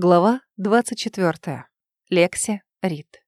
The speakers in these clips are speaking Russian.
Глава 24. Лекси Рид.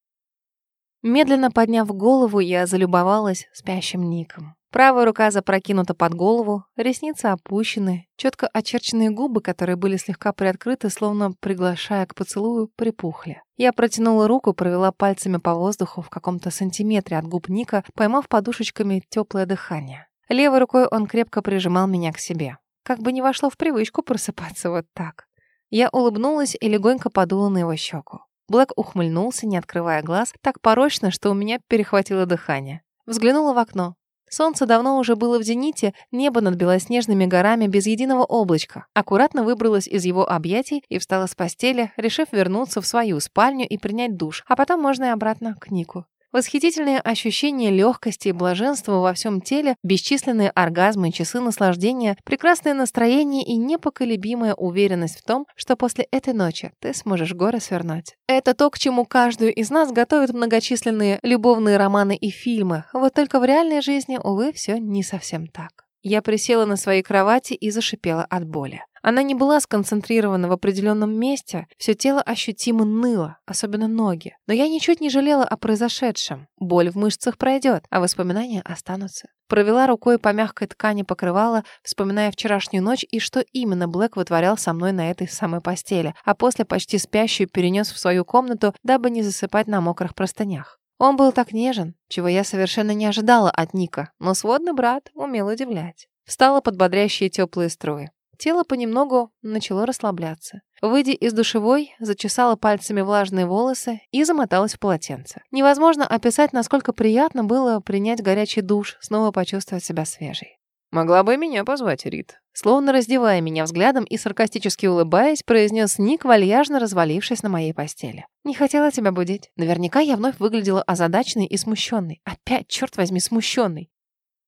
Медленно подняв голову, я залюбовалась спящим Ником. Правая рука запрокинута под голову, ресницы опущены, четко очерченные губы, которые были слегка приоткрыты, словно приглашая к поцелую, припухли. Я протянула руку, провела пальцами по воздуху в каком-то сантиметре от губ Ника, поймав подушечками теплое дыхание. Левой рукой он крепко прижимал меня к себе. Как бы не вошло в привычку просыпаться вот так. Я улыбнулась и легонько подула на его щеку. Блэк ухмыльнулся, не открывая глаз, так порочно, что у меня перехватило дыхание. Взглянула в окно. Солнце давно уже было в зените, небо над белоснежными горами без единого облачка. Аккуратно выбралась из его объятий и встала с постели, решив вернуться в свою спальню и принять душ, а потом можно и обратно к Нику. Восхитительные ощущения легкости и блаженства во всем теле, бесчисленные оргазмы часы наслаждения, прекрасное настроение и непоколебимая уверенность в том, что после этой ночи ты сможешь горы свернуть. Это то, к чему каждую из нас готовят многочисленные любовные романы и фильмы. Вот только в реальной жизни, увы, все не совсем так. Я присела на своей кровати и зашипела от боли. Она не была сконцентрирована в определенном месте, все тело ощутимо ныло, особенно ноги. Но я ничуть не жалела о произошедшем. Боль в мышцах пройдет, а воспоминания останутся. Провела рукой по мягкой ткани покрывала, вспоминая вчерашнюю ночь и что именно Блэк вытворял со мной на этой самой постели, а после почти спящую перенес в свою комнату, дабы не засыпать на мокрых простынях. Он был так нежен, чего я совершенно не ожидала от Ника, но сводный брат умел удивлять. Встала под бодрящие теплые струи. Тело понемногу начало расслабляться. Выйдя из душевой, зачесала пальцами влажные волосы и замоталась в полотенце. Невозможно описать, насколько приятно было принять горячий душ, снова почувствовать себя свежей. «Могла бы меня позвать, Рит». Словно раздевая меня взглядом и саркастически улыбаясь, произнес Ник, вальяжно развалившись на моей постели. «Не хотела тебя будить. Наверняка я вновь выглядела озадаченной и смущенной. Опять, черт возьми, смущенной.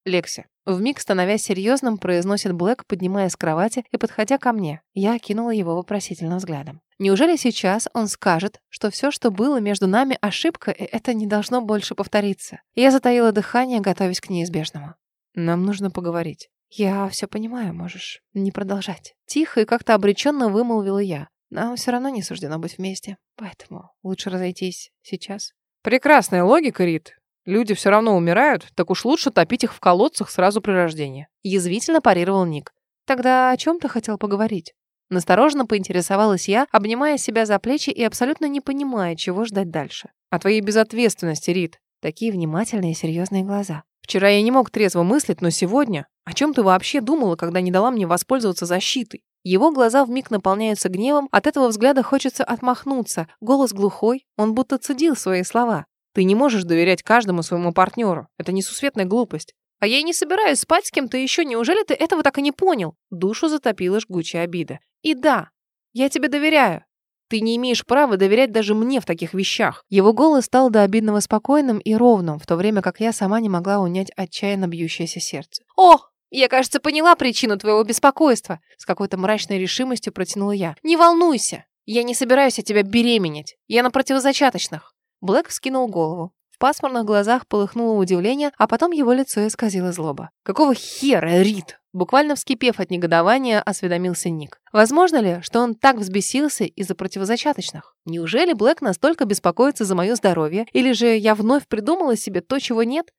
Лекси, вмиг становясь серьезным, произносит Блэк, поднимая с кровати и подходя ко мне. Я окинула его вопросительным взглядом. Неужели сейчас он скажет, что все, что было между нами, ошибка, и это не должно больше повториться? Я затаила дыхание, готовясь к неизбежному. Нам нужно поговорить. Я все понимаю, можешь не продолжать. Тихо и как-то обреченно вымолвила я. Нам все равно не суждено быть вместе, поэтому лучше разойтись сейчас. Прекрасная логика, Рит. Люди все равно умирают, так уж лучше топить их в колодцах сразу при рождении. Язвительно парировал Ник. Тогда о чем ты хотел поговорить? Настороженно поинтересовалась я, обнимая себя за плечи и абсолютно не понимая, чего ждать дальше. О твоей безответственности, Рит. Такие внимательные и серьезные глаза. Вчера я не мог трезво мыслить, но сегодня... О чем ты вообще думала, когда не дала мне воспользоваться защитой? Его глаза вмиг наполняются гневом, от этого взгляда хочется отмахнуться. Голос глухой, он будто цедил свои слова. Ты не можешь доверять каждому своему партнеру. Это несусветная глупость. А я и не собираюсь спать с кем-то еще. Неужели ты этого так и не понял? Душу затопила жгучая обида. И да, я тебе доверяю. Ты не имеешь права доверять даже мне в таких вещах. Его голос стал до обидного спокойным и ровным, в то время как я сама не могла унять отчаянно бьющееся сердце. О, я, кажется, поняла причину твоего беспокойства. С какой-то мрачной решимостью протянула я. Не волнуйся. Я не собираюсь от тебя беременеть. Я на противозачаточных. Блэк вскинул голову. В пасмурных глазах полыхнуло удивление, а потом его лицо исказило злоба. «Какого хера, Рит?» Буквально вскипев от негодования, осведомился Ник. Возможно ли, что он так взбесился из-за противозачаточных? Неужели Блэк настолько беспокоится за мое здоровье? Или же я вновь придумала себе то, чего нет?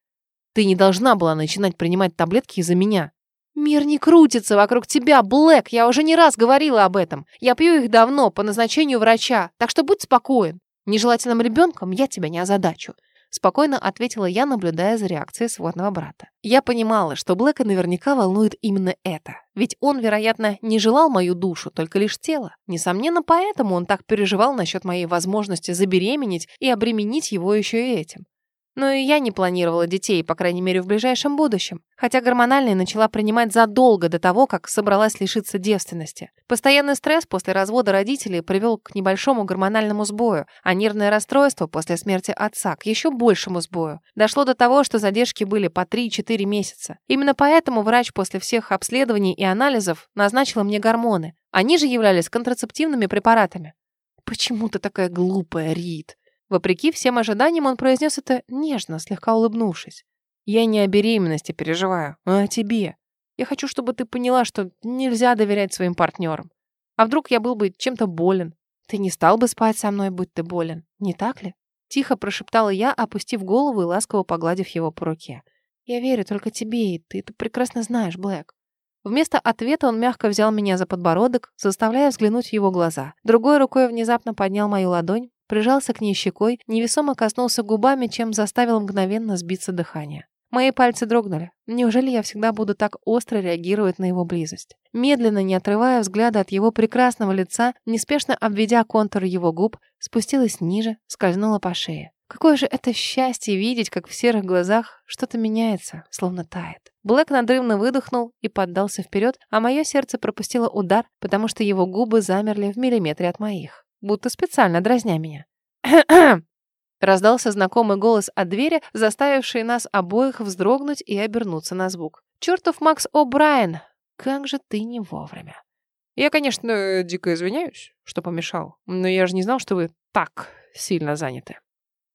Ты не должна была начинать принимать таблетки из-за меня. Мир не крутится вокруг тебя, Блэк. Я уже не раз говорила об этом. Я пью их давно, по назначению врача. Так что будь спокоен. Нежелательным ребенком я тебя не озадачу. Спокойно ответила я, наблюдая за реакцией сводного брата. Я понимала, что Блэка наверняка волнует именно это. Ведь он, вероятно, не желал мою душу, только лишь тело. Несомненно, поэтому он так переживал насчет моей возможности забеременеть и обременить его еще и этим. Но и я не планировала детей, по крайней мере, в ближайшем будущем. Хотя гормональные начала принимать задолго до того, как собралась лишиться девственности. Постоянный стресс после развода родителей привел к небольшому гормональному сбою, а нервное расстройство после смерти отца к еще большему сбою. Дошло до того, что задержки были по 3-4 месяца. Именно поэтому врач после всех обследований и анализов назначила мне гормоны. Они же являлись контрацептивными препаратами. «Почему ты такая глупая, Рит?» Вопреки всем ожиданиям он произнес это нежно, слегка улыбнувшись. «Я не о беременности переживаю, а о тебе. Я хочу, чтобы ты поняла, что нельзя доверять своим партнерам. А вдруг я был бы чем-то болен? Ты не стал бы спать со мной, будь ты болен, не так ли? Тихо прошептала я, опустив голову и ласково погладив его по руке. Я верю только тебе, и ты это прекрасно знаешь, Блэк. Вместо ответа он мягко взял меня за подбородок, заставляя взглянуть в его глаза. Другой рукой внезапно поднял мою ладонь, прижался к ней щекой, невесомо коснулся губами, чем заставил мгновенно сбиться дыхание. Мои пальцы дрогнули. Неужели я всегда буду так остро реагировать на его близость? Медленно, не отрывая взгляда от его прекрасного лица, неспешно обведя контур его губ, спустилась ниже, скользнула по шее. Какое же это счастье видеть, как в серых глазах что-то меняется, словно тает. Блэк надрывно выдохнул и поддался вперед, а мое сердце пропустило удар, потому что его губы замерли в миллиметре от моих, будто специально дразня меня. Раздался знакомый голос от двери, заставивший нас обоих вздрогнуть и обернуться на звук. «Чертов Макс О'Брайен! Как же ты не вовремя!» «Я, конечно, дико извиняюсь, что помешал, но я же не знал, что вы так сильно заняты».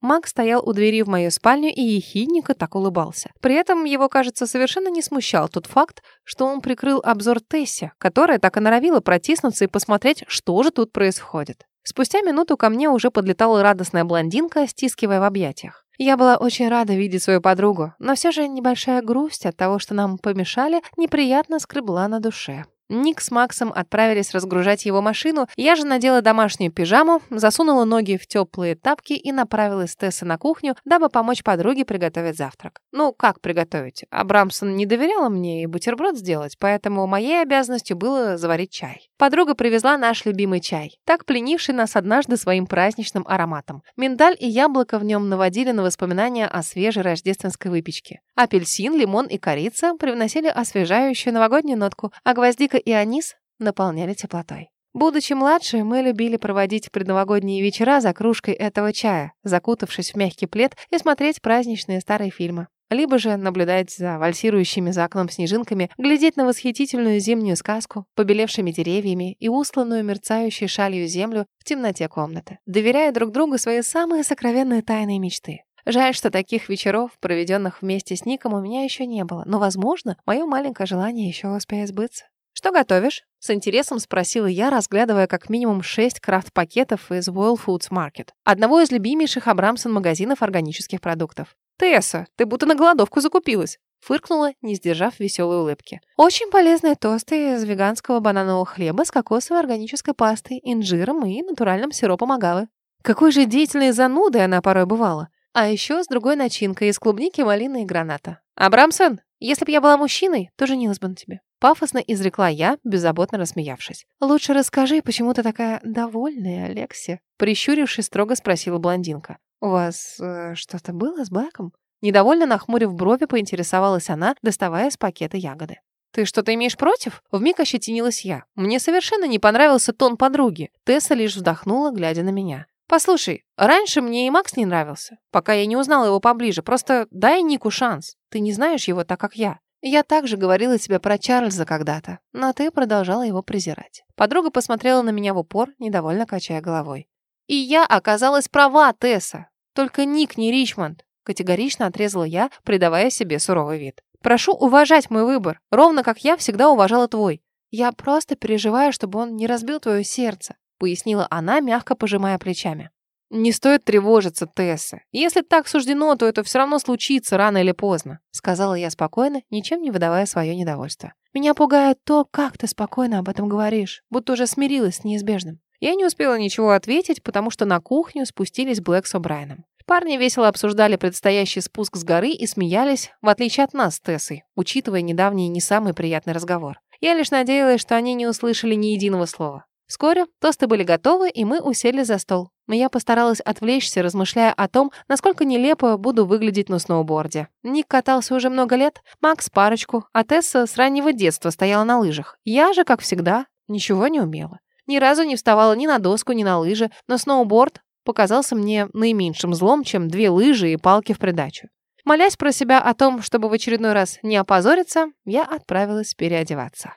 Мак стоял у двери в мою спальню и ехидненько так улыбался. При этом его, кажется, совершенно не смущал тот факт, что он прикрыл обзор Тесси, которая так и норовила протиснуться и посмотреть, что же тут происходит. Спустя минуту ко мне уже подлетала радостная блондинка, стискивая в объятиях. Я была очень рада видеть свою подругу, но все же небольшая грусть от того, что нам помешали, неприятно скребла на душе. Ник с Максом отправились разгружать его машину, я же надела домашнюю пижаму, засунула ноги в теплые тапки и направилась с Тесса на кухню, дабы помочь подруге приготовить завтрак. Ну, как приготовить? Абрамсон не доверяла мне и бутерброд сделать, поэтому моей обязанностью было заварить чай. Подруга привезла наш любимый чай, так пленивший нас однажды своим праздничным ароматом. Миндаль и яблоко в нем наводили на воспоминания о свежей рождественской выпечке. Апельсин, лимон и корица привносили освежающую новогоднюю нотку, а гвоздика и анис наполняли теплотой. Будучи младше, мы любили проводить предновогодние вечера за кружкой этого чая, закутавшись в мягкий плед и смотреть праздничные старые фильмы. Либо же наблюдать за вальсирующими за окном снежинками, глядеть на восхитительную зимнюю сказку, побелевшими деревьями и устланную мерцающей шалью землю в темноте комнаты, доверяя друг другу свои самые сокровенные тайные мечты. Жаль, что таких вечеров, проведенных вместе с Ником, у меня еще не было, но, возможно, мое маленькое желание еще успеет сбыться. «Что готовишь?» — с интересом спросила я, разглядывая как минимум шесть крафт-пакетов из Whole Foods Market, одного из любимейших Абрамсон магазинов органических продуктов. «Тесса, ты будто на голодовку закупилась!» Фыркнула, не сдержав веселой улыбки. «Очень полезные тосты из веганского бананового хлеба с кокосовой органической пастой, инжиром и натуральным сиропом агавы. Какой же деятельной занудой она порой бывала. А еще с другой начинкой из клубники, малины и граната. Абрамсон, если бы я была мужчиной, то женилась бы на тебе». Пафосно изрекла я, беззаботно рассмеявшись. «Лучше расскажи, почему ты такая довольная, Алекси?» Прищурившись, строго спросила блондинка. «У вас э, что-то было с Блэком?» Недовольно нахмурив брови, поинтересовалась она, доставая из пакета ягоды. «Ты что-то имеешь против?» Вмиг ощетинилась я. Мне совершенно не понравился тон подруги. Тесса лишь вздохнула, глядя на меня. «Послушай, раньше мне и Макс не нравился, пока я не узнала его поближе. Просто дай Нику шанс. Ты не знаешь его так, как я. Я также говорила тебе про Чарльза когда-то, но ты продолжала его презирать. Подруга посмотрела на меня в упор, недовольно качая головой. И я оказалась права, Тесса. Только Ник не Ричмонд. Категорично отрезала я, придавая себе суровый вид. Прошу уважать мой выбор, ровно как я всегда уважала твой. Я просто переживаю, чтобы он не разбил твое сердце, пояснила она, мягко пожимая плечами. «Не стоит тревожиться, Тесса. Если так суждено, то это все равно случится рано или поздно», сказала я спокойно, ничем не выдавая свое недовольство. «Меня пугает то, как ты спокойно об этом говоришь, будто уже смирилась с неизбежным». Я не успела ничего ответить, потому что на кухню спустились Блэк с О'Брайеном. Парни весело обсуждали предстоящий спуск с горы и смеялись, в отличие от нас с Тессой, учитывая недавний не самый приятный разговор. Я лишь надеялась, что они не услышали ни единого слова. Вскоре тосты были готовы, и мы усели за стол. Но я постаралась отвлечься, размышляя о том, насколько нелепо буду выглядеть на сноуборде. Ник катался уже много лет, Макс парочку, а Тесса с раннего детства стояла на лыжах. Я же, как всегда, ничего не умела. Ни разу не вставала ни на доску, ни на лыжи, но сноуборд показался мне наименьшим злом, чем две лыжи и палки в придачу. Молясь про себя о том, чтобы в очередной раз не опозориться, я отправилась переодеваться.